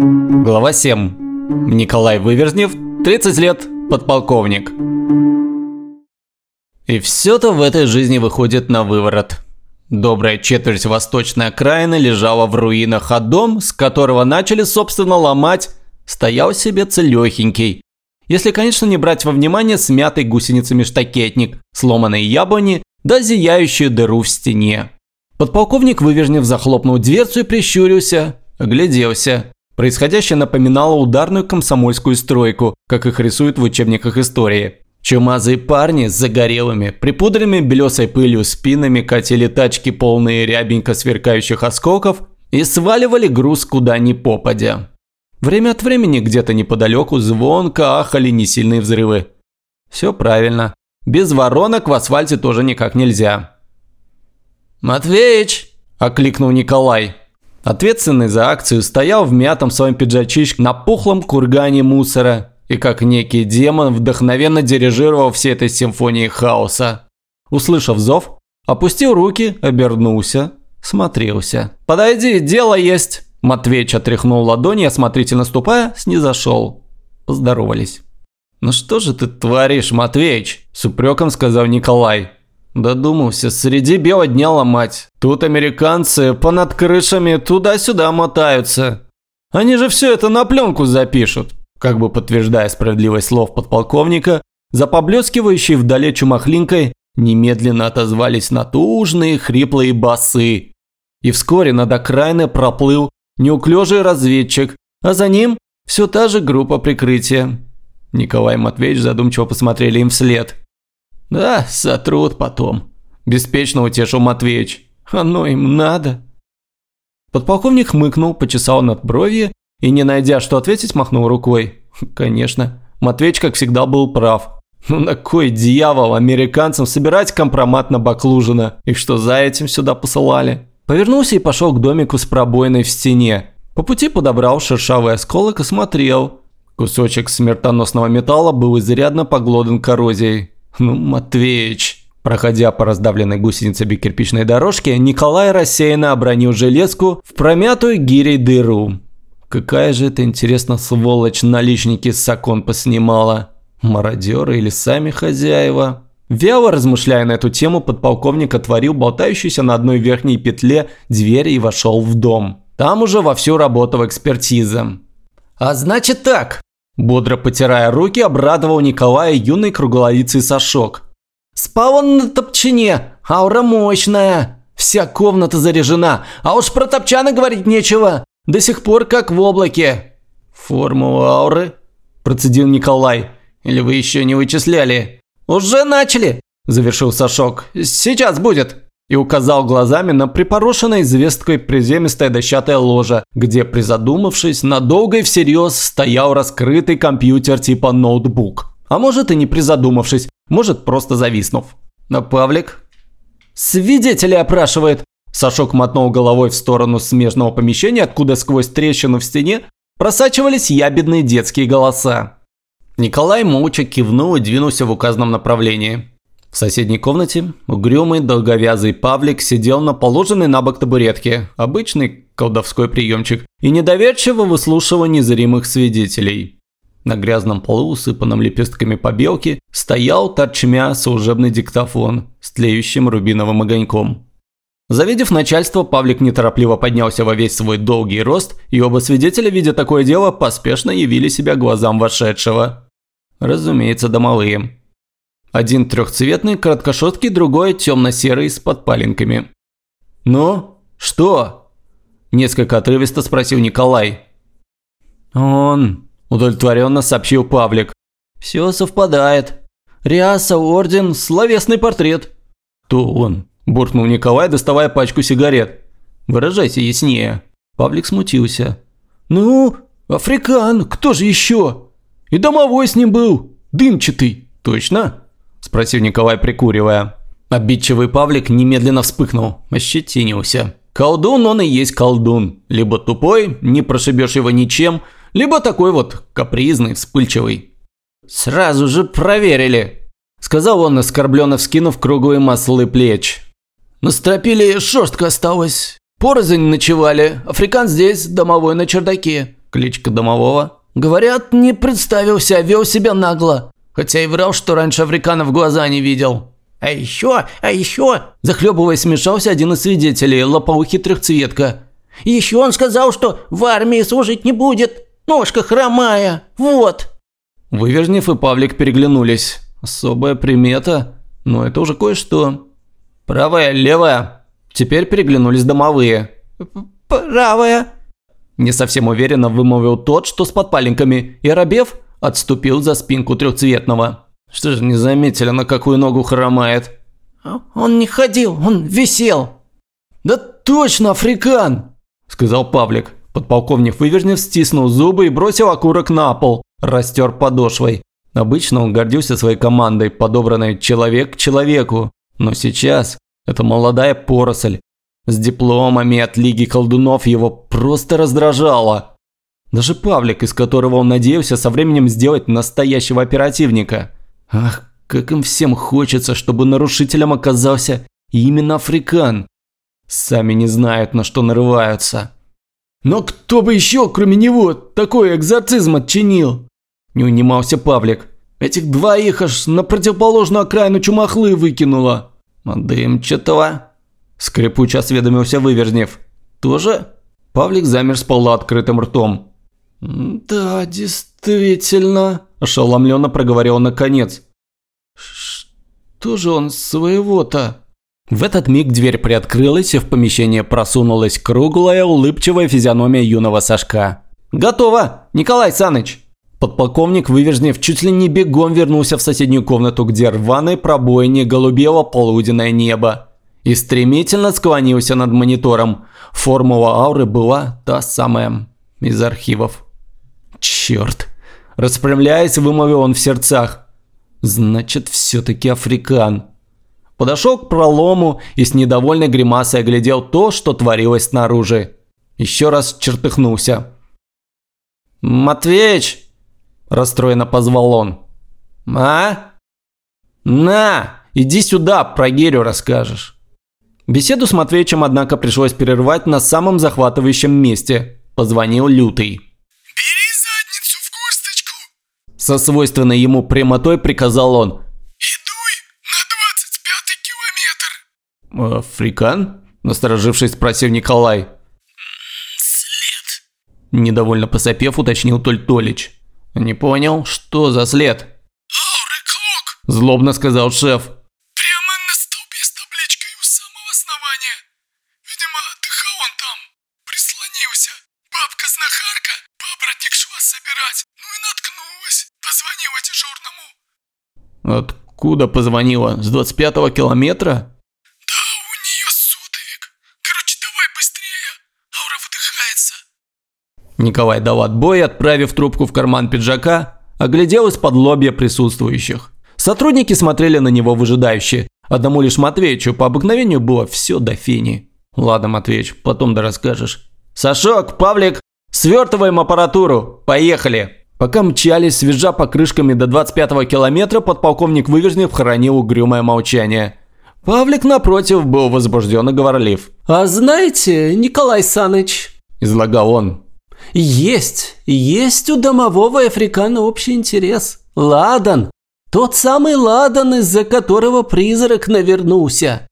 Глава 7. Николай Выверзнев, 30 лет, подполковник. И все-то в этой жизни выходит на выворот. Добрая четверть восточной окраины лежала в руинах, а дом, с которого начали, собственно, ломать, стоял себе целехенький. Если, конечно, не брать во внимание смятый гусеницами штакетник, сломанные яблони, да зияющую дыру в стене. Подполковник Вывержнев захлопнул дверцу и прищурился, огляделся. Происходящее напоминало ударную комсомольскую стройку, как их рисуют в учебниках истории. Чумазые парни с загорелыми, припудренными белесой пылью спинами катили тачки, полные рябенько сверкающих осколков, и сваливали груз куда ни попадя. Время от времени где-то неподалеку звонко ахали несильные взрывы. Все правильно. Без воронок в асфальте тоже никак нельзя. «Матвеич!» – окликнул Николай. Ответственный за акцию стоял в мятом своем пиджачишке на пухлом кургане мусора и как некий демон вдохновенно дирижировал всей этой симфонией хаоса. Услышав зов, опустил руки, обернулся, смотрелся. «Подойди, дело есть!» Матвеич отряхнул ладони, осмотрительно ступая, снизошел. Поздоровались. «Ну что же ты творишь, Матвеич?» – с упреком сказал Николай. Додумался, среди бела дня ломать. Тут американцы понад крышами туда-сюда мотаются. Они же все это на пленку запишут. Как бы подтверждая справедливость слов подполковника, за поблескивающей вдали чумахлинкой немедленно отозвались натужные хриплые басы. И вскоре над окраиной проплыл неуклюжий разведчик, а за ним все та же группа прикрытия. Николай и Матвеевич задумчиво посмотрели им вслед. «Да, сотрут потом», – беспечно утешил Матвеич. «Оно им надо». Подполковник хмыкнул, почесал над бровью и, не найдя что ответить, махнул рукой. Конечно, Матвеич, как всегда, был прав. Ну на кой дьявол американцам собирать компромат на Баклужина? И что за этим сюда посылали? Повернулся и пошел к домику с пробоиной в стене. По пути подобрал шершавый осколок и смотрел. Кусочек смертоносного металла был изрядно поглодан коррозией. Ну, Матвеич. Проходя по раздавленной гусеницами кирпичной дорожке, Николай рассеянно обронил железку в промятую гирей дыру. Какая же это, интересно, сволочь наличники с окон поснимала? Мародеры или сами хозяева? Вяло размышляя на эту тему, подполковник отворил болтающуюся на одной верхней петле дверь и вошел в дом. Там уже вовсю работала экспертиза. «А значит так!» Бодро потирая руки, обрадовал Николая юный круглолицый Сашок. «Спал он на топчине, аура мощная, вся комната заряжена, а уж про топчана говорить нечего, до сих пор как в облаке». «Формулу ауры?» – процедил Николай. «Или вы еще не вычисляли?» «Уже начали!» – завершил Сашок. «Сейчас будет!» И указал глазами на припорошенной звездкой приземистая дощатая ложа, где, призадумавшись, надолго и всерьез стоял раскрытый компьютер типа ноутбук. А может и не призадумавшись, может просто зависнув. Но Павлик... «Свидетели опрашивает!» Сашок мотнул головой в сторону смежного помещения, откуда сквозь трещину в стене просачивались ябедные детские голоса. Николай молча кивнул и двинулся в указанном направлении. В соседней комнате угрюмый долговязый Павлик сидел на положенной на бок табуретке, обычный колдовской приемчик, и недоверчиво выслушивал незримых свидетелей. На грязном полу, усыпанном лепестками побелки, стоял торчмя служебный диктофон с тлеющим рубиновым огоньком. Завидев начальство, Павлик неторопливо поднялся во весь свой долгий рост, и оба свидетеля, видя такое дело, поспешно явили себя глазам вошедшего. Разумеется, домовые. Один трехцветный, короткошоткий, другой темно-серый с подпаленками. «Ну, что?» – несколько отрывисто спросил Николай. «Он», – удовлетворенно сообщил Павлик. «Все совпадает. Риаса, орден, словесный портрет». «То он», – буркнул Николай, доставая пачку сигарет. «Выражайся яснее». Павлик смутился. «Ну, африкан, кто же еще? И домовой с ним был, дымчатый, точно?» – спросил Николай, прикуривая. Обидчивый Павлик немедленно вспыхнул, ощетинился. Колдун он и есть колдун. Либо тупой, не прошибешь его ничем, либо такой вот капризный, вспыльчивый. «Сразу же проверили», – сказал он, оскорбленно вскинув круглые маслы плеч. «На стропиле шерстка осталась. Порознь ночевали, африкан здесь, домовой на чердаке. Кличка домового? Говорят, не представился, вел себя нагло. Хотя и врал, что раньше Африкана в глаза не видел. А еще, а еще, захлебываясь, смешался один из свидетелей, лопоухий трехцветка. Еще он сказал, что в армии служить не будет. Ножка хромая, вот. Вывержнев и Павлик переглянулись. Особая примета, но это уже кое-что. Правая, левая. Теперь переглянулись домовые. Правая. Не совсем уверенно вымовил тот, что с подпаленками, и Рабев отступил за спинку трехцветного. Что же не заметили, на какую ногу хромает? Он не ходил, он висел. Да точно, африкан, сказал Павлик. Подполковник Вывержнев стиснул зубы и бросил окурок на пол, растер подошвой. Обычно он гордился своей командой, подобранной человек к человеку. Но сейчас это молодая поросль. С дипломами от Лиги колдунов его просто раздражало. Даже Павлик, из которого он надеялся со временем сделать настоящего оперативника. Ах, как им всем хочется, чтобы нарушителем оказался именно Африкан. Сами не знают, на что нарываются. Но кто бы еще, кроме него, такой экзорцизм отчинил? Не унимался Павлик. Этих двоих аж на противоположную окраину чумахлы выкинуло. А дымчатого? Скрипуче осведомился Выверзнев. Тоже? Павлик замер с полуоткрытым ртом. «Да, действительно», – ошеломленно проговорил наконец. «Что же он своего-то?» В этот миг дверь приоткрылась, и в помещение просунулась круглая, улыбчивая физиономия юного Сашка. «Готово, Николай Саныч!» Подполковник, вывержнев, чуть ли не бегом вернулся в соседнюю комнату, где рваной пробойни голубело полуденное небо. И стремительно склонился над монитором. Формула ауры была та самая, из архивов. Черт. Распрямляясь, вымовил он в сердцах. Значит, все-таки африкан. Подошел к пролому и с недовольной гримасой оглядел то, что творилось снаружи. Еще раз чертыхнулся. «Матвеич!» – расстроенно позвал он. «А? На, иди сюда, про Герю расскажешь». Беседу с Матвеичем, однако, пришлось прервать на самом захватывающем месте. Позвонил Лютый. Со свойственной ему прямотой приказал он. «Идуй на двадцать пятый километр!» «Африкан?» – насторожившись, спросил Николай. «След!» Недовольно посопев, уточнил Толь Толич. «Не понял, что за след?» «Ауры Клок!» – злобно сказал шеф. «Прямо на столбе с табличкой у самого основания. Видимо, отдыхал он там, прислонился. Бабка-знахарка папоротник шла собирать, ну и наткнулась. Позвонила дежурному». «Откуда позвонила? С 25-го километра?» «Да, у нее сотовик. Короче, давай быстрее. Аура выдыхается». Николай дал отбой, отправив трубку в карман пиджака, оглядел из-под лобья присутствующих. Сотрудники смотрели на него выжидающе. Одному лишь Матвеичу по обыкновению было все до фени. «Ладно, Матвеич, потом да расскажешь». «Сашок, Павлик, свертываем аппаратуру, поехали!» Пока мчались, свежа покрышками до 25-го километра, подполковник Вывержнев хранил угрюмое молчание. Павлик, напротив, был возбужден и говорлив. А знаете, Николай Саныч, Излагал он. есть, есть у домового Африкана общий интерес. Ладан. Тот самый Ладан, из-за которого призрак навернулся.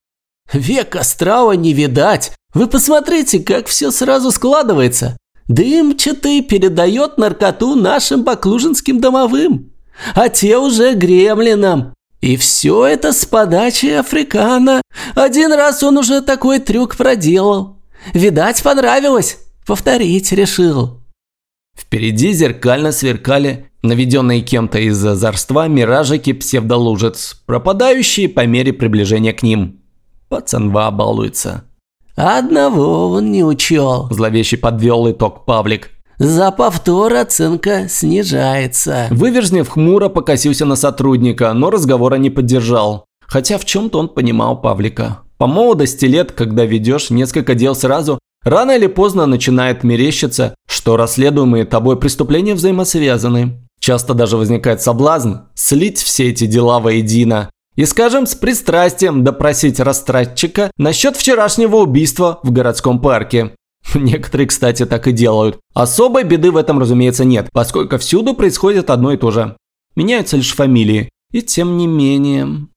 Век астрала не видать. Вы посмотрите, как все сразу складывается. Дымчатый передает наркоту нашим баклужинским домовым, а те уже гремлинам. И все это с подачи Африкана. Один раз он уже такой трюк проделал. Видать, понравилось. Повторить решил. Впереди зеркально сверкали наведенные кем-то из озорства миражики псевдолужец, пропадающие по мере приближения к ним. Пацанва балуется. Одного он не учел. Зловеще подвел итог Павлик. За повтор оценка снижается. Выверзнев хмуро покосился на сотрудника, но разговора не поддержал. Хотя в чем-то он понимал Павлика. По молодости лет, когда ведешь несколько дел сразу, рано или поздно начинает мерещиться, что расследуемые тобой преступления взаимосвязаны. Часто даже возникает соблазн слить все эти дела воедино и, скажем, с пристрастием допросить растратчика насчет вчерашнего убийства в городском парке. Некоторые, кстати, так и делают. Особой беды в этом, разумеется, нет, поскольку всюду происходит одно и то же. Меняются лишь фамилии. И тем не менее...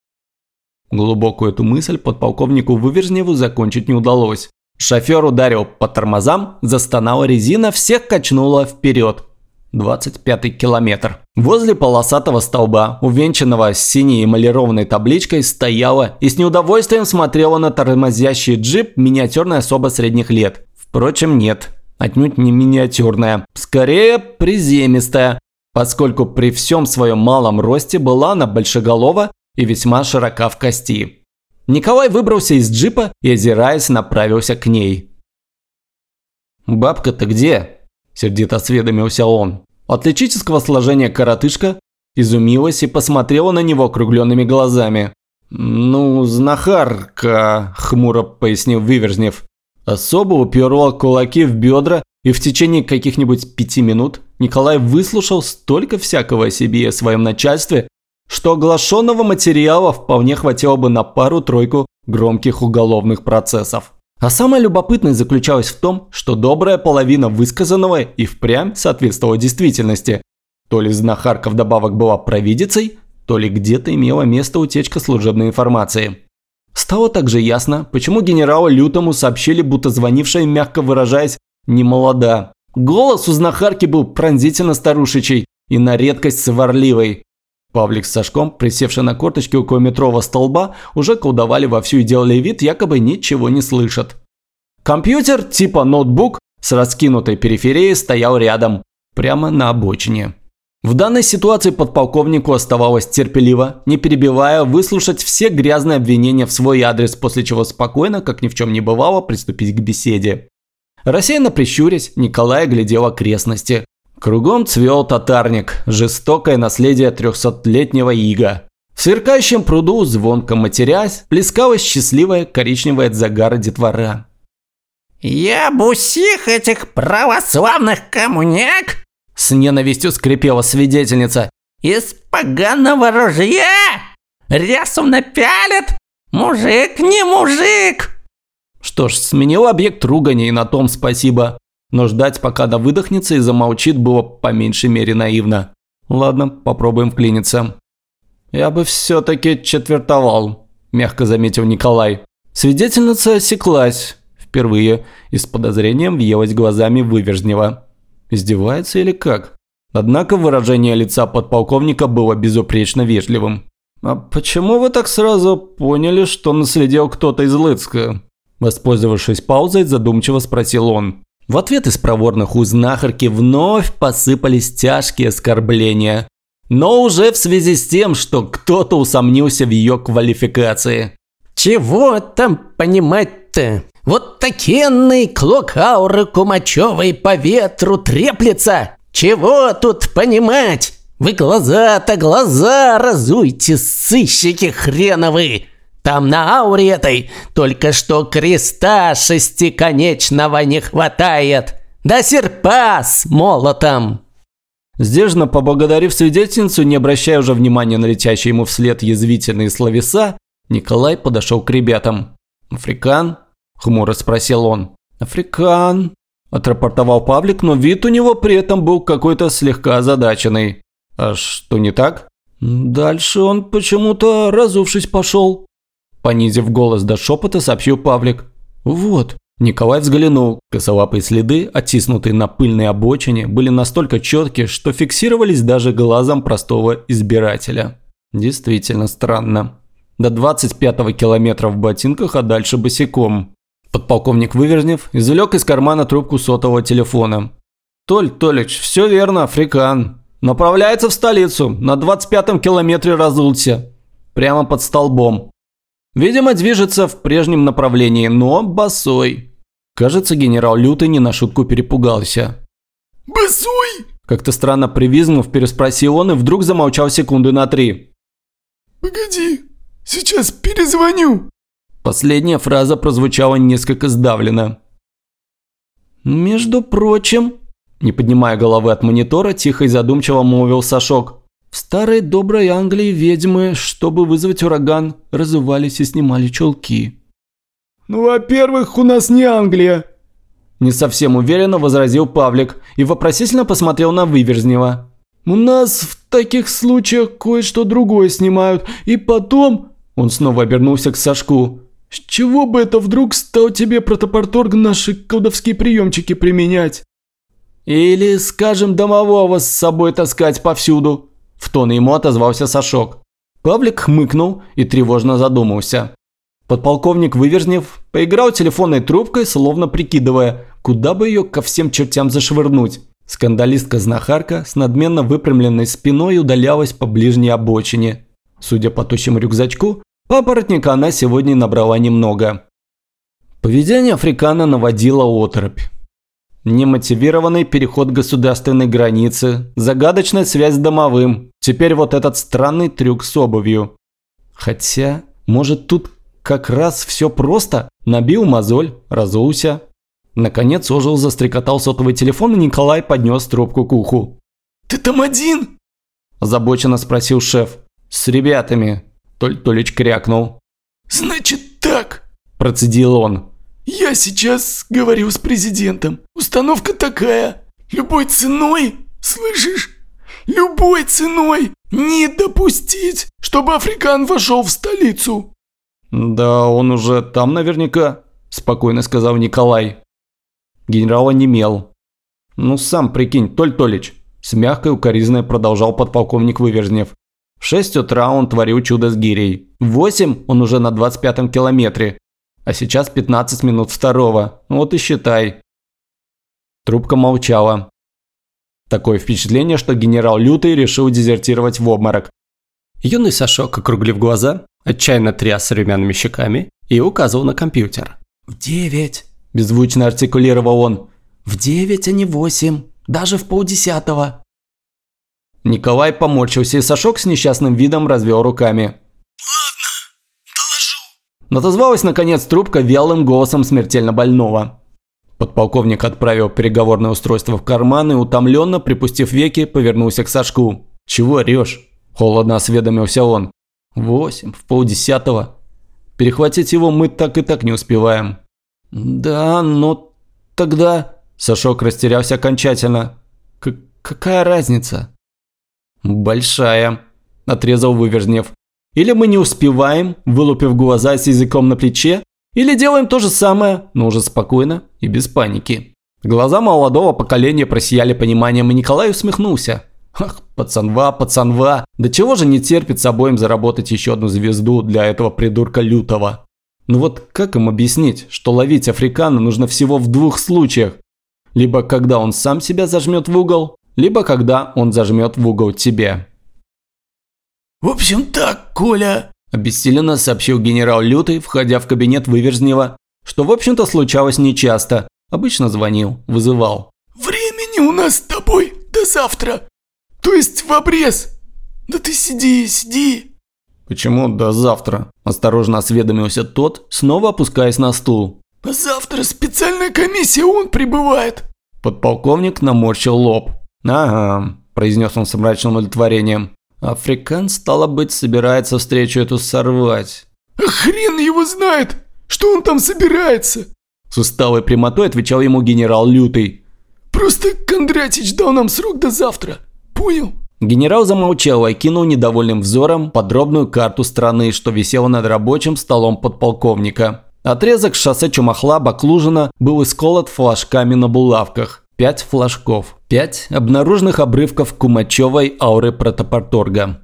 Глубокую эту мысль подполковнику Выверзневу закончить не удалось. Шофер ударил по тормозам, застонала резина, всех качнуло вперед. 25 километр. Возле полосатого столба, увенчанного синей эмалированной табличкой, стояла и с неудовольствием смотрела на тормозящий джип миниатюрная особа средних лет. Впрочем, нет, отнюдь не миниатюрная, скорее приземистая, поскольку при всем своем малом росте была она большеголова и весьма широка в кости. Николай выбрался из джипа и, озираясь, направился к ней. «Бабка-то где?» – сердито осведомился он. Атлетического сложения коротышка изумилась и посмотрела на него округленными глазами. «Ну, знахарка», – хмуро пояснил Виверзнев. Особо уперла кулаки в бедра, и в течение каких-нибудь пяти минут Николай выслушал столько всякого о себе и о своем начальстве, что оглашенного материала вполне хватило бы на пару-тройку громких уголовных процессов. А самое любопытное заключалось в том, что добрая половина высказанного и впрямь соответствовала действительности. То ли знахарка вдобавок была провидицей, то ли где-то имела место утечка служебной информации. Стало также ясно, почему генералу Лютому сообщили, будто звонившая, мягко выражаясь, не молода. Голос у знахарки был пронзительно старушечий и на редкость сварливый. Павлик с Сашком, присевший на корточки около метрового столба, уже колдовали вовсю и делали вид, якобы ничего не слышат. Компьютер типа ноутбук с раскинутой периферией стоял рядом, прямо на обочине. В данной ситуации подполковнику оставалось терпеливо, не перебивая, выслушать все грязные обвинения в свой адрес, после чего спокойно, как ни в чем не бывало, приступить к беседе. Рассеянно прищурясь, Николай глядел окрестности. Кругом цвел татарник, жестокое наследие трехсотлетнего ига. В сверкающем пруду, звонко матерясь, плескалась счастливая коричневая от загара детвора. «Я бы усих этих православных коммуняк!» С ненавистью скрипела свидетельница. «Из поганого ружья! Рясу напялят! Мужик не мужик!» Что ж, сменил объект ругани и на том спасибо. Но ждать, пока она выдохнется и замолчит, было по меньшей мере наивно. Ладно, попробуем вклиниться. «Я бы все-таки четвертовал», – мягко заметил Николай. Свидетельница осеклась впервые и с подозрением въелась глазами Вывержнева. Издевается или как? Однако выражение лица подполковника было безупречно вежливым. «А почему вы так сразу поняли, что наследил кто-то из Лыцка?» Воспользовавшись паузой, задумчиво спросил он. В ответ из проворных уст знахарки вновь посыпались тяжкие оскорбления. Но уже в связи с тем, что кто-то усомнился в ее квалификации. «Чего там понимать-то? Вот такенный клок ауры кумачевой по ветру треплется! Чего тут понимать? Вы глаза-то глаза разуйте, сыщики хреновы!» Там на ауре этой только что креста шестиконечного не хватает. Да серпа с молотом!» Сдержанно поблагодарив свидетельницу, не обращая уже внимания на летящие ему вслед язвительные словеса, Николай подошел к ребятам. «Африкан?» – хмуро спросил он. «Африкан», – отрапортовал Павлик, но вид у него при этом был какой-то слегка озадаченный. «А что не так?» «Дальше он почему-то разувшись пошел», Понизив голос до шепота, сообщил Павлик. «Вот». Николай взглянул. Косолапые следы, оттиснутые на пыльной обочине, были настолько четкие, что фиксировались даже глазом простого избирателя. Действительно странно. До 25-го километра в ботинках, а дальше босиком. Подполковник Выверзнев извлек из кармана трубку сотового телефона. «Толь, Толич, все верно, африкан. Направляется в столицу, на 25-м километре разулся. Прямо под столбом. Видимо, движется в прежнем направлении, но босой. Кажется, генерал Лютый не на шутку перепугался. «Босой?» Как-то странно привизгнув, переспросил он и вдруг замолчал секунды на три. «Погоди, сейчас перезвоню». Последняя фраза прозвучала несколько сдавленно. «Между прочим», не поднимая головы от монитора, тихо и задумчиво молвил Сашок. В старой доброй Англии ведьмы, чтобы вызвать ураган, разувались и снимали чулки. «Ну, во-первых, у нас не Англия. Не совсем уверенно возразил Павлик и вопросительно посмотрел на Выверзнева. «У нас в таких случаях кое-что другое снимают, и потом...» Он снова обернулся к Сашку. «С чего бы это вдруг стал тебе протопорторг наши колдовские приемчики применять?» «Или, скажем, домового с собой таскать повсюду», – в тон ему отозвался Сашок. Павлик хмыкнул и тревожно задумался. Подполковник Выверзнев поиграл телефонной трубкой, словно прикидывая, куда бы ее ко всем чертям зашвырнуть. Скандалистка-знахарка с надменно выпрямленной спиной удалялась по ближней обочине. Судя по тощему рюкзачку, папоротника она сегодня набрала немного. Поведение Африкана наводило оторопь. Немотивированный переход государственной границы, загадочная связь с домовым, теперь вот этот странный трюк с обувью. Хотя, может тут как раз все просто. Набил мозоль, разулся. Наконец ожил, застрекотал сотовый телефон, и Николай поднес трубку к уху. «Ты там один?» Озабоченно спросил шеф. «С ребятами», – Толь Толич крякнул. «Значит так», – процедил он. «Я сейчас говорю с президентом. Установка такая. Любой ценой, слышишь? Любой ценой не допустить, чтобы Африкан вошел в столицу. «Да он уже там наверняка», – спокойно сказал Николай. Генерал онемел. «Ну сам прикинь, Толь Толич», – с мягкой укоризной продолжал подполковник Выверзнев. В 6 утра он творил чудо с гирей. В 8 он уже на 25-м километре. А сейчас 15 минут второго. Вот и считай. Трубка молчала. Такое впечатление, что генерал Лютый решил дезертировать в обморок. Юный Сашок, округлив глаза, отчаянно тряс румяными щеками и указывал на компьютер. «В девять!» – беззвучно артикулировал он. «В девять, а не восемь. Даже в полдесятого». Николай поморщился, и Сашок с несчастным видом развел руками. Натозвалась, наконец, трубка вялым голосом смертельно больного. Подполковник отправил переговорное устройство в карман и, утомленно, припустив веки, повернулся к Сашку. «Чего орешь?» – холодно осведомился он. Восемь, в полдесятого. Перехватить его мы так и так не успеваем. Да, но тогда... Сашок растерялся окончательно. Какая разница? Большая, отрезал Выверзнев. Или мы не успеваем, вылупив глаза с языком на плече, или делаем то же самое, но уже спокойно и без паники. Глаза молодого поколения просияли пониманием, и Николай усмехнулся. Ах, пацанва, пацанва. Да чего же не терпится обоим заработать еще одну звезду для этого придурка лютого? Ну вот как им объяснить, что ловить африкана нужно всего в двух случаях? Либо когда он сам себя зажмет в угол, либо когда он зажмет в угол тебе. «В общем так, Коля», – обессиленно сообщил генерал Лютый, входя в кабинет Выверзнева, что в общем-то случалось нечасто. Обычно звонил, вызывал. «Времени у нас с тобой до завтра. То есть в обрез? Да ты сиди, сиди. Почему до завтра? Осторожно осведомился тот, снова опускаясь на стул. Завтра специальная комиссия он прибывает. Подполковник наморщил лоб. Ага, произнес он с мрачным удовлетворением. Африкан, стало быть, собирается встречу эту сорвать. А хрен его знает, что он там собирается. С усталой прямотой отвечал ему генерал Лютый. Просто Кондратич дал нам срок до завтра понял?» Генерал замолчал и кинул недовольным взором подробную карту страны, что висела над рабочим столом подполковника. Отрезок шоссе Чумахла-Баклужина был исколот флажками на булавках. Пять флажков. Пять обнаруженных обрывков кумачевой ауры протопорторга.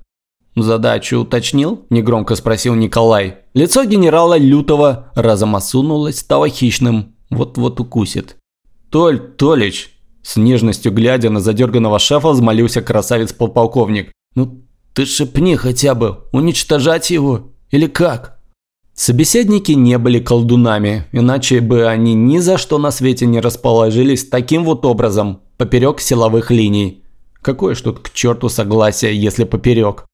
«Задачу уточнил?» – негромко спросил Николай. Лицо генерала Лютого разом осунулось, стало хищным. Вот-вот укусит. «Толь, Толич, с нежностью глядя на задерганного шефа, взмолился красавец-полковник. «Ну ты шепни хотя бы, уничтожать его? Или как?» Собеседники не были колдунами, иначе бы они ни за что на свете не расположились таким вот образом, поперек силовых линий. Какое ж тут к черту согласие, если поперек?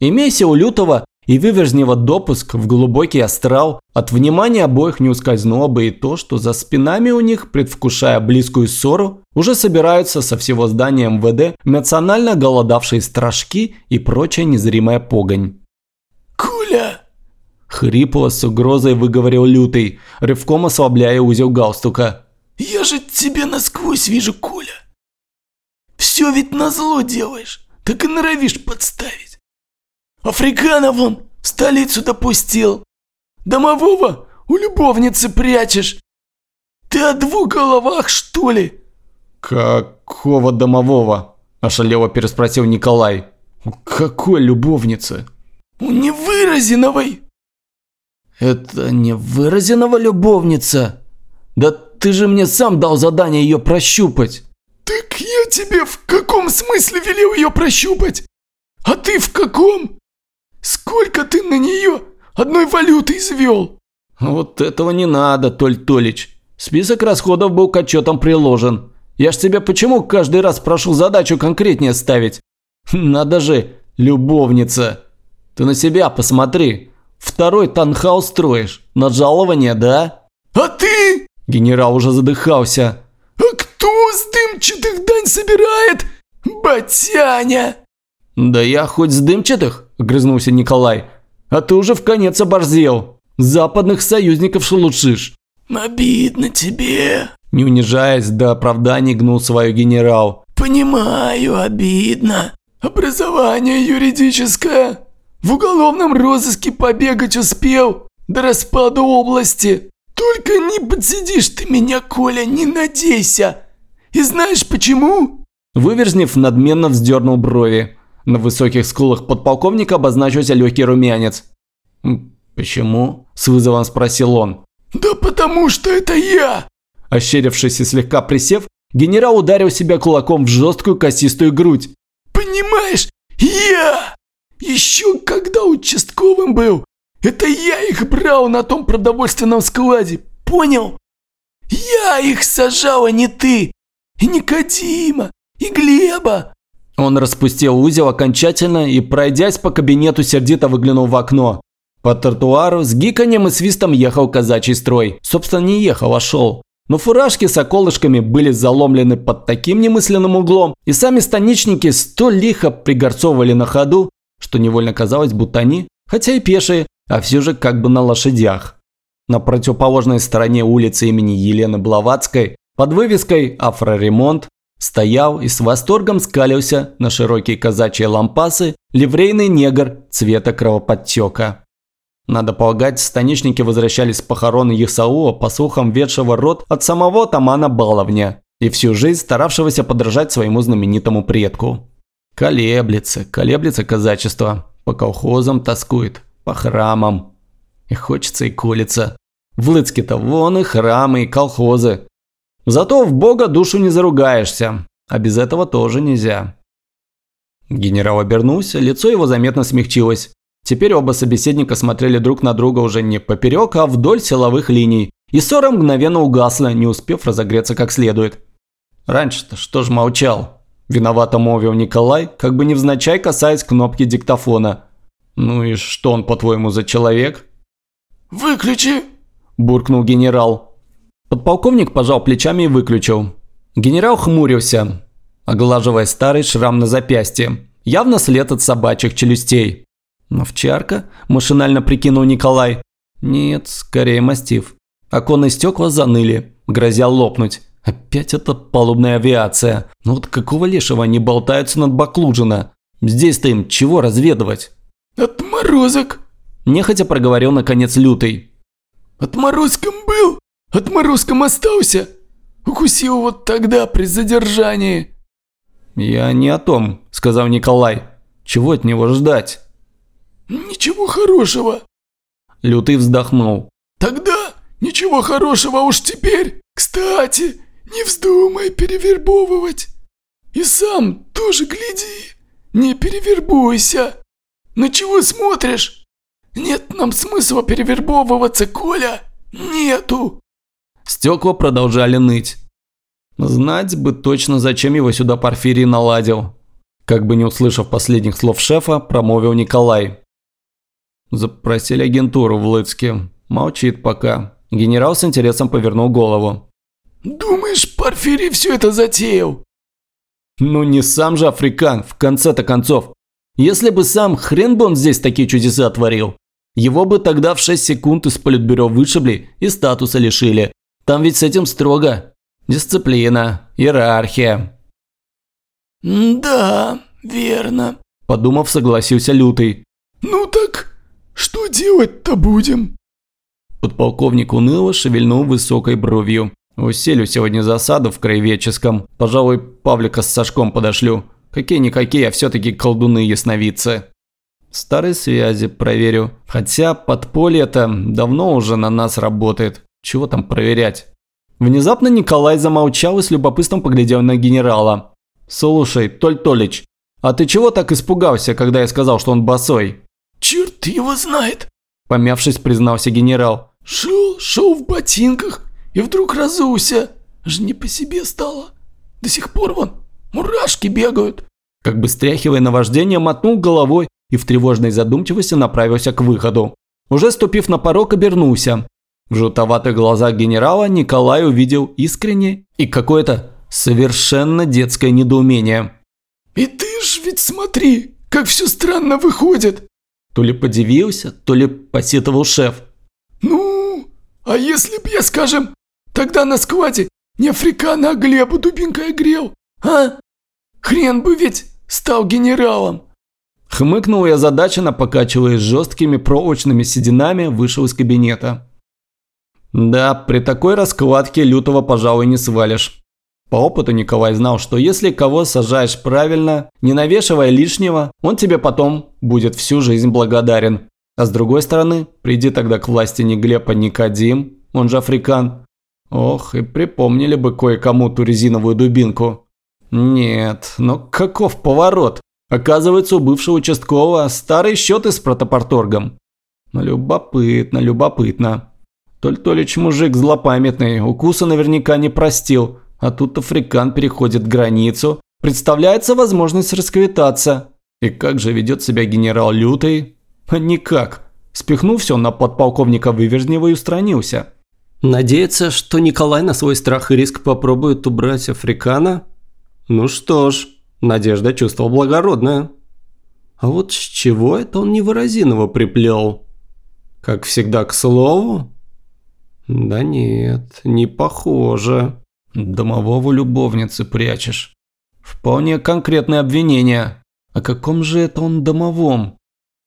Имейся у Лютого и Выверзнева допуск в глубокий астрал, от внимания обоих не ускользнуло бы и то, что за спинами у них, предвкушая близкую ссору, уже собираются со всего здания МВД национально голодавшие стражки и прочая незримая погонь. Хрипло с угрозой выговорил Лютый, рывком ослабляя узел галстука. Я же тебя насквозь вижу, Коля. Все ведь на зло делаешь, так и норовишь подставить. Африкана вон в столицу допустил. Домового у любовницы прячешь. Ты о двух головах, что ли? «Какого домового?» – ошалело переспросил Николай. «Какой любовницы?» У невыразиновой. Это невыразенного любовница? Да ты же мне сам дал задание ее прощупать. Так я тебе в каком смысле велел ее прощупать? А ты в каком? Сколько ты на нее одной валюты извел? Вот этого не надо, Толь Толич. Список расходов был к отчетам приложен. Я ж тебя почему каждый раз прошу задачу конкретнее ставить? Надо же, любовница. Ты на себя посмотри. Второй танхаус строишь. На жалование, да? А ты? Генерал уже задыхался. А кто с дымчатых дань собирает? Батяня! Да я хоть с дымчатых, огрызнулся Николай. А ты уже в конец оборзел. Западных союзников шелушишь. Обидно тебе. Не унижаясь до оправданий, гнул свою генерал. Понимаю, обидно. Образование юридическое. В уголовном розыске побегать успел до распада области. Только не подсидишь ты меня, Коля, не надейся. И знаешь почему? Выверзнев надменно вздернул брови. На высоких скулах подполковника обозначился легкий румянец. «Почему?» – с вызовом спросил он. «Да потому что это я!» Ощерившись и слегка присев, генерал ударил себя кулаком в жесткую костистую грудь. «Понимаешь, я! Еще когда участковым был, это я их брал на том продовольственном складе, понял? Я их сажал, а не ты, и Никодима, и Глеба!» Он распустил узел окончательно и, пройдясь по кабинету, сердито выглянул в окно. По тротуару с гиканьем и свистом ехал казачий строй. Собственно, не ехал, а шел. Но фуражки с околышками были заломлены под таким немысленным углом, и сами станичники столь лихо пригорцовывали на ходу, что невольно казалось, будто они, хотя и пешие, а все же как бы на лошадях. На противоположной стороне улицы имени Елены Блаватской под вывеской «Афроремонт» стоял и с восторгом скалился на широкие казачьи лампасы ливрейный негр цвета кровоподтека. Надо полагать, станичники возвращались с похорон Ехсауа по слухам ведшего род от самого Тамана Баловня и всю жизнь старавшегося подражать своему знаменитому предку. Колеблется, колеблется казачество, по колхозам тоскует, по храмам. И хочется и колется. В Лыцке-то вон и храмы, и колхозы. Зато в бога душу не заругаешься, а без этого тоже нельзя. Генерал обернулся, лицо его заметно смягчилось. Теперь оба собеседника смотрели друг на друга уже не поперек, а вдоль силовых линий. И ссора мгновенно угасла, не успев разогреться как следует. «Раньше-то что ж молчал?» – виновато молвил Николай, как бы невзначай касаясь кнопки диктофона. «Ну и что он, по-твоему, за человек?» «Выключи!» – буркнул генерал. Подполковник пожал плечами и выключил. Генерал хмурился, оглаживая старый шрам на запястье. Явно след от собачьих челюстей. Овчарка? Машинально прикинул Николай. Нет, скорее мастиф. Оконные стекла заныли, грозя лопнуть. Опять эта палубная авиация. Ну вот какого лешего они болтаются над Баклужина? Здесь-то им чего разведывать? Отморозок. Нехотя проговорил наконец Лютый. Отморозком был, отморозком остался. Укусил вот тогда при задержании. Я не о том, сказал Николай. Чего от него ждать? «Ничего хорошего!» Лютый вздохнул. «Тогда ничего хорошего уж теперь! Кстати, не вздумай перевербовывать! И сам тоже гляди, не перевербуйся! На чего смотришь? Нет нам смысла перевербовываться, Коля! Нету!» Стекла продолжали ныть. Знать бы точно, зачем его сюда Порфирий наладил. Как бы не услышав последних слов шефа, промовил Николай. Запросили агентуру в Лыцке. Молчит пока. Генерал с интересом повернул голову. «Думаешь, Порфирий все это затеял?» «Ну не сам же Африкан, в конце-то концов. Если бы сам, хрен бы он здесь такие чудеса творил. Его бы тогда в 6 секунд из политбюро вышибли и статуса лишили. Там ведь с этим строго. Дисциплина, иерархия. «Да, верно», – подумав, согласился Лютый. «Ну так, что делать-то будем?» Подполковник уныло шевельнул высокой бровью. «Уселю сегодня засаду в краеведческом. Пожалуй, Павлика с Сашком подошлю. Какие-никакие, а все-таки колдуны-ясновидцы». Старые связи проверю. Хотя подполье-то давно уже на нас работает. Чего там проверять? Внезапно Николай замолчал и с любопытством поглядел на генерала. «Слушай, Толь Толич, а ты чего так испугался, когда я сказал, что он босой?» «Черт его знает!» Помявшись, признался генерал. «Шел, шел в ботинках и вдруг разулся. Аж не по себе стало. До сих пор вон мурашки бегают». Как бы стряхивая наваждение, мотнул головой и в тревожной задумчивости направился к выходу. Уже ступив на порог, обернулся. В желтоватых глазах генерала Николай увидел искренне и какое-то совершенно детское недоумение. «И ты ж ведь смотри, как все странно выходит!» То ли подивился, то ли посетовал шеф. «Ну, а если б я, скажем, тогда на складе не Африкана, а Глеба дубинкой грел, а? Хрен бы ведь стал генералом!» Хмыкнул я задаченно, покачиваясь жесткими проволочными сединами, вышел из кабинета. Да, при такой раскладке лютого, пожалуй, не свалишь. По опыту Николай знал, что если кого сажаешь правильно, не навешивая лишнего, он тебе потом будет всю жизнь благодарен. А с другой стороны, приди тогда к власти ни Глеб, ни Кадим, он же африкан. Ох, и припомнили бы кое-кому ту резиновую дубинку. Нет, но каков поворот? Оказывается, у бывшего участкового старые счеты с протопорторгом. Но любопытно, любопытно. Толь Толич мужик злопамятный, укуса наверняка не простил. А тут африкан переходит границу. Представляется возможность расквитаться. И как же ведет себя генерал Лютый? Никак. Спихнув все на подполковника Вывержнева и устранился. Надеется, что Николай на свой страх и риск попробует убрать африкана? Ну что ж, Надежда чувствовал благородная. А вот с чего это он невыразимого приплел? Как всегда, к слову? Да нет, не похоже. Домового любовницы прячешь. Вполне конкретное обвинение. О каком же это он домовом?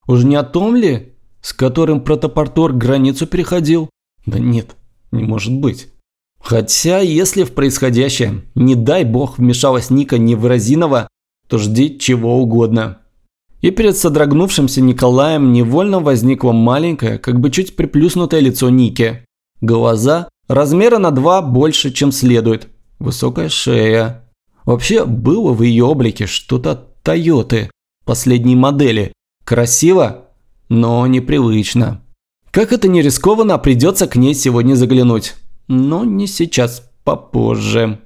Уж не о том ли, с которым протопортор границу переходил? Да нет, не может быть. Хотя, если в происходящее, не дай бог, вмешалась Ника Невыразинова, то жди чего угодно. И перед содрогнувшимся Николаем невольно возникло маленькое, как бы чуть приплюснутое лицо Ники. Глаза размера на два больше, чем следует. Высокая шея. Вообще, было в ее облике что-то от Тойоты, последней модели. Красиво, но непривычно. Как это не рискованно, придется к ней сегодня заглянуть. Но не сейчас, попозже.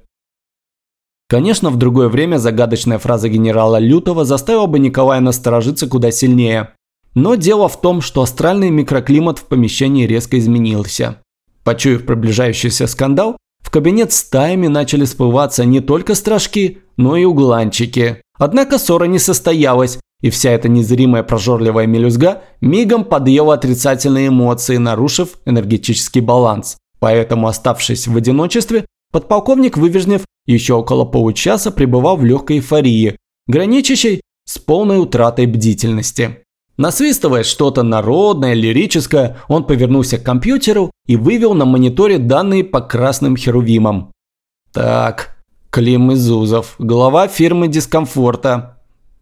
Конечно, в другое время загадочная фраза генерала Лютого заставила бы Николая насторожиться куда сильнее. Но дело в том, что астральный микроклимат в помещении резко изменился. Почуяв приближающийся скандал, в кабинет стаями начали сплываться не только стражки, но и угланчики. Однако ссора не состоялась, и вся эта незримая прожорливая мелюзга мигом подъела отрицательные эмоции, нарушив энергетический баланс. Поэтому, оставшись в одиночестве, подполковник Вывержнев еще около получаса пребывал в легкой эйфории, граничащей с полной утратой бдительности. Насвистывая что-то народное, лирическое, он повернулся к компьютеру и вывел на мониторе данные по красным херувимам. Так, Клим Изузов, глава фирмы дискомфорта.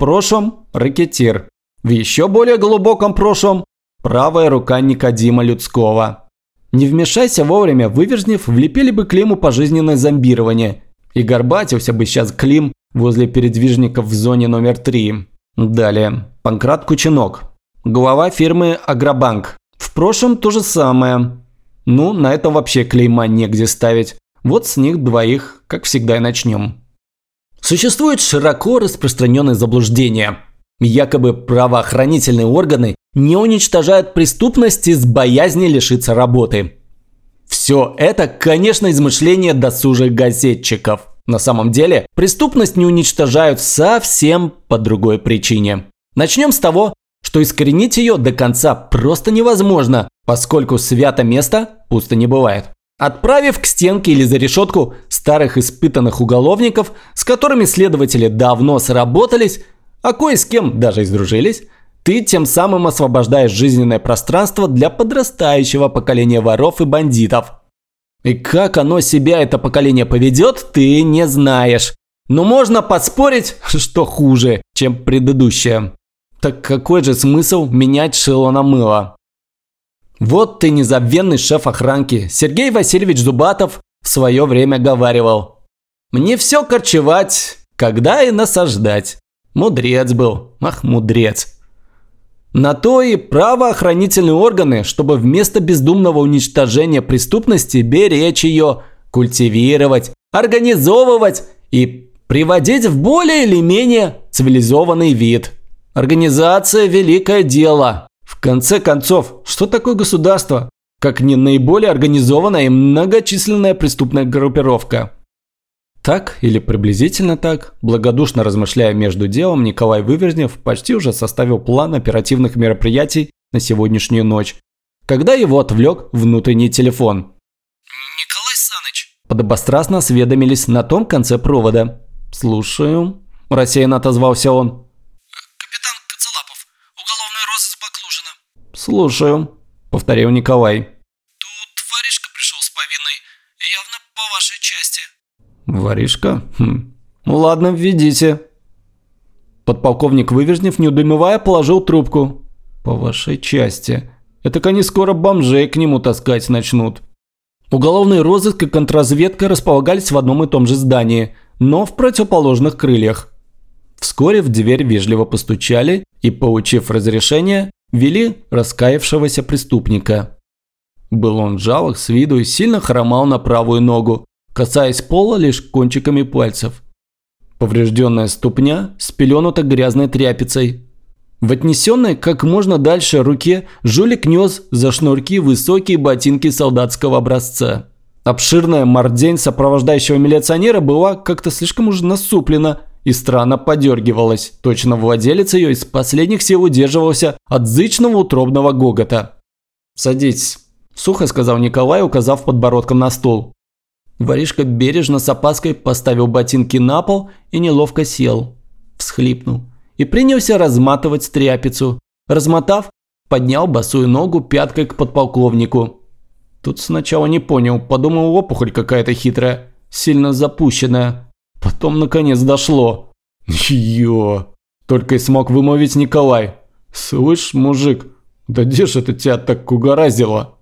Прошлом – ракетир. В еще более глубоком прошлом – правая рука Никодима Людского. Не вмешайся вовремя, Вывержнев влепили бы Климу пожизненное зомбирование. И горбатился бы сейчас Клим возле передвижников в зоне номер 3. Далее. Панкрат Кучинок. Глава фирмы Агробанк. В прошлом то же самое. Ну, на это вообще клейма негде ставить. Вот с них двоих, как всегда, и начнем. Существует широко распространенное заблуждение. Якобы правоохранительные органы не уничтожают преступность из боязни лишиться работы. Все это, конечно, измышления досужих газетчиков. На самом деле, преступность не уничтожают совсем по другой причине. Начнем с того, что искоренить ее до конца просто невозможно, поскольку свято место пусто не бывает. Отправив к стенке или за решетку старых испытанных уголовников, с которыми следователи давно сработались, а кое с кем даже издружились, ты тем самым освобождаешь жизненное пространство для подрастающего поколения воров и бандитов. И как оно себя, это поколение, поведет, ты не знаешь. Но можно поспорить, что хуже, чем предыдущее. Так какой же смысл менять шило на мыло? Вот ты незабвенный шеф охранки. Сергей Васильевич Зубатов в свое время говаривал. Мне все корчевать, когда и насаждать. Мудрец был, ах мудрец. На то и правоохранительные органы, чтобы вместо бездумного уничтожения преступности беречь ее, культивировать, организовывать и приводить в более или менее цивилизованный вид. Организация – великое дело. В конце концов, что такое государство? Как не наиболее организованная и многочисленная преступная группировка. Так или приблизительно так, благодушно размышляя между делом, Николай Выверзнев почти уже составил план оперативных мероприятий на сегодняшнюю ночь, когда его отвлек внутренний телефон. Николай Саныч. Подобострастно осведомились на том конце провода. «Слушаю», – рассеянно отозвался он. Капитан Коцелапов. Уголовный розыск Баклужина. «Слушаю», – повторил Николай. Тут воришка пришел с повинной. Явно по вашей части. «Воришка? Хм. Ну ладно, введите». Подполковник Вывержнев, не удумевая, положил трубку. «По вашей части. Это они скоро бомжей к нему таскать начнут». Уголовный розыск и контрразведка располагались в одном и том же здании, но в противоположных крыльях. Вскоре в дверь вежливо постучали и, получив разрешение, вели раскаявшегося преступника. Был он жалок с виду и сильно хромал на правую ногу, касаясь пола лишь кончиками пальцев. Поврежденная ступня спеленута грязной тряпицей. В отнесенной как можно дальше руке жулик нес за шнурки высокие ботинки солдатского образца. Обширная мордень сопровождающего милиционера была как-то слишком уж насуплена и странно подергивалась. Точно владелец ее из последних сил удерживался от зычного утробного гогота. «Садитесь», – сухо сказал Николай, указав подбородком на стол. Воришка бережно с опаской поставил ботинки на пол и неловко сел. Всхлипнул. И принялся разматывать тряпицу. Размотав, поднял босую ногу пяткой к подполковнику. Тут сначала не понял, подумал опухоль какая-то хитрая, сильно запущенная. Потом наконец дошло. Ё! Только и смог вымолвить Николай. Слышь, мужик, да где ж это тебя так угораздило?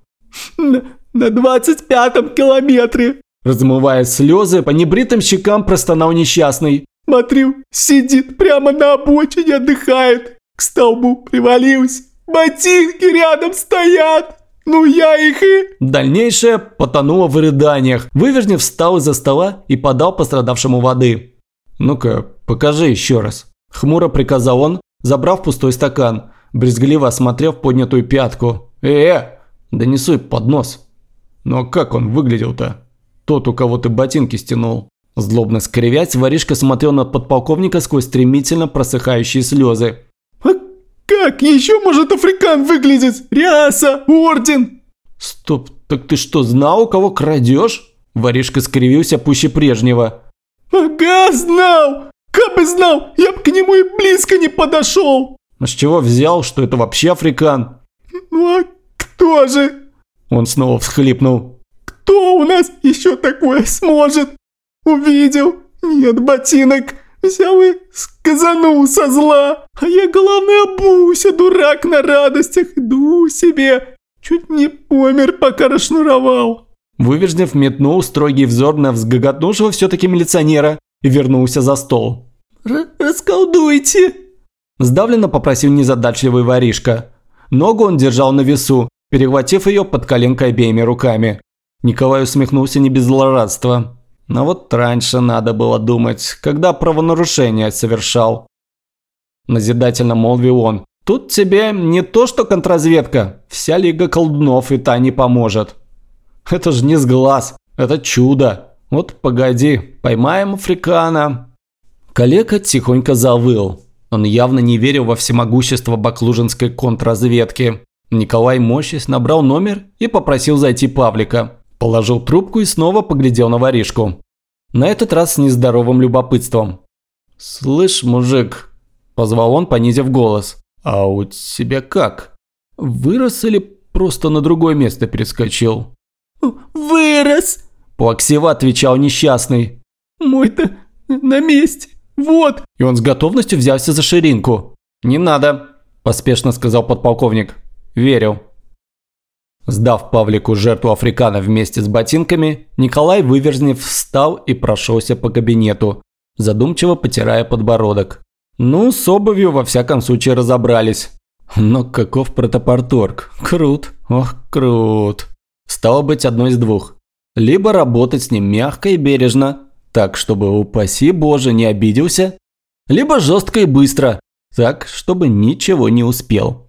На, на двадцать пятом километре. Размывая слезы, по небритым щекам простонал несчастный. Смотрю, сидит прямо на обочине, отдыхает. К столбу привалился. Ботинки рядом стоят. Ну я их и... Дальнейшее потонуло в рыданиях. Вывержнев встал из-за стола и подал пострадавшему воды. «Ну-ка, покажи еще раз». Хмуро приказал он, забрав пустой стакан, брезгливо осмотрев поднятую пятку. «Э-э, донесуй под нос». «Ну а как он выглядел-то? Тот, у кого ты ботинки стянул». Злобно скривясь, воришка смотрел на подполковника сквозь стремительно просыхающие слезы. Как еще может африкан выглядеть? Ряса, орден. «Стоп, так ты что, знал, кого крадешь?» Воришка скривился пуще прежнего. Ага, знал. Как бы знал, я бы к нему и близко не подошел. «А с чего взял, что это вообще африкан?» Ну а кто же? Он снова всхлипнул. Кто у нас еще такое сможет? Увидел, нет ботинок, взял и сказанул со зла. А я, главное, обуся, дурак на радостях, иду себе. Чуть не помер, пока расшнуровал. Вывержнев метнул строгий взор на взгоготнувшего все-таки милиционера и вернулся за стол. Р «Расколдуйте!» Сдавленно попросил незадачливый воришка. Ногу он держал на весу, перехватив ее под коленкой обеими руками. Николай усмехнулся не без злорадства. Но вот раньше надо было думать, когда правонарушение совершал. Назидательно молвил он. Тут тебе не то что контрразведка, вся лига колдунов и та не поможет. Это же не с глаз, это чудо. Вот погоди, поймаем африкана. Коллега тихонько завыл. Он явно не верил во всемогущество баклужинской контрразведки. Николай, морщись, набрал номер и попросил зайти Павлика. Положил трубку и снова поглядел на воришку. На этот раз с нездоровым любопытством. «Слышь, мужик», – позвал он, понизив голос, – «а у тебя как? Вырос или просто на другое место перескочил?» «Вырос!» – плаксиво отвечал несчастный. «Мой-то на месте, вот!» И он с готовностью взялся за ширинку. «Не надо», – поспешно сказал подполковник. «Верю». Сдав Павлику жертву Африкана вместе с ботинками, Николай Выверзнев встал и прошелся по кабинету, задумчиво потирая подбородок. Ну, с обувью во всяком случае разобрались. Но каков протопорторг? Крут, ох, крут. Стало быть, одно из двух. Либо работать с ним мягко и бережно, так, чтобы, упаси боже, не обиделся, либо жестко и быстро, так, чтобы ничего не успел.